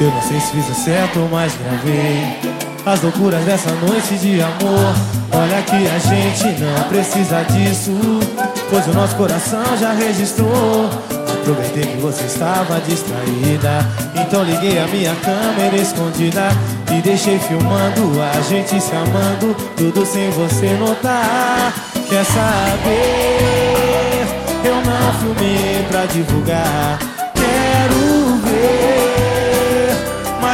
Eu não sei se fiz certo, mas gravei As loucuras dessa noite de amor. Olha que a gente não precisa disso Pois o nosso coração já registrou. Aproveitei que você estava distraída Então liguei a minha câmera escondida E deixei filmando a gente se amando Tudo sem você notar. Quer saber? Eu não filmei pra divulgar Quero ver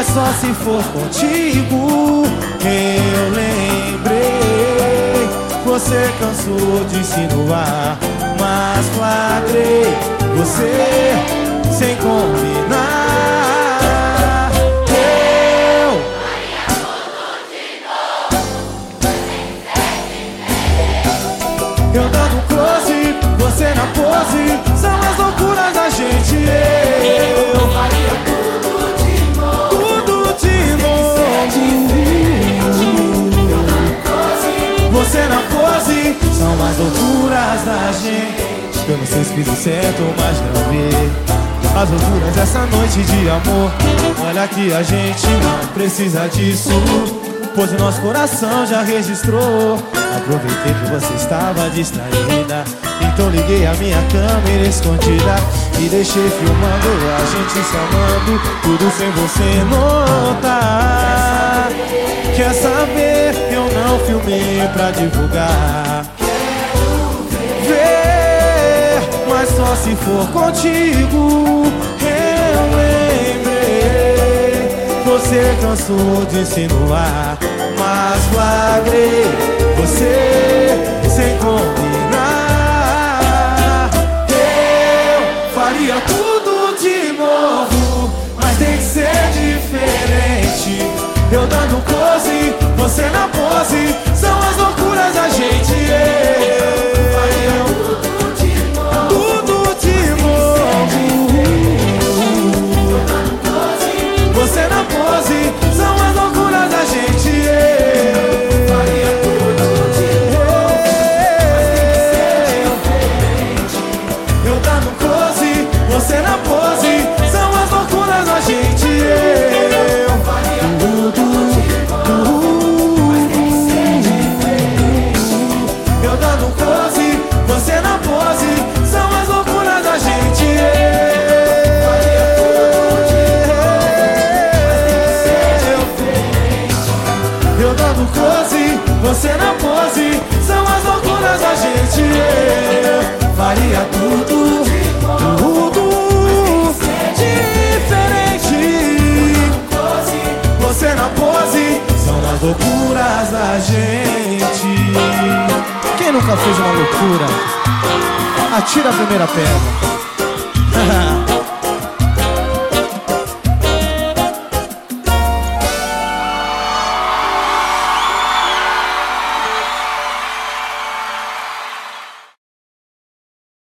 Mas só se for contigo Eu lembrei. Você cansou de insinuar Mas flagrei Você sem combinar São as loucuras da gente. Eu não sei se fiz o certo, mas vi. As loucuras dessa noite de amor. Olha que a gente não precisa disso. Pois o nosso coração já registrou. Aproveitei que você estava distraída. Então liguei a minha câmera escondida. E deixei filmando a gente se amando Tudo sem você notar. Quer saber? Eu não filmei pra divulgar mas só se for contigo Eu lembrei. Você cansou de insinuar Mas flagrei Você sem combinar. Eu faria tudo de novo Mas tem que ser diferente. Eu dando close, você na pose São as loucuras da gente. Eu Dando close Você na pose São as loucuras da gente. Eu dando close Você na pose São as loucuras da gente. Faria Tudo nunca fez uma loucura? Atira a primeira pedra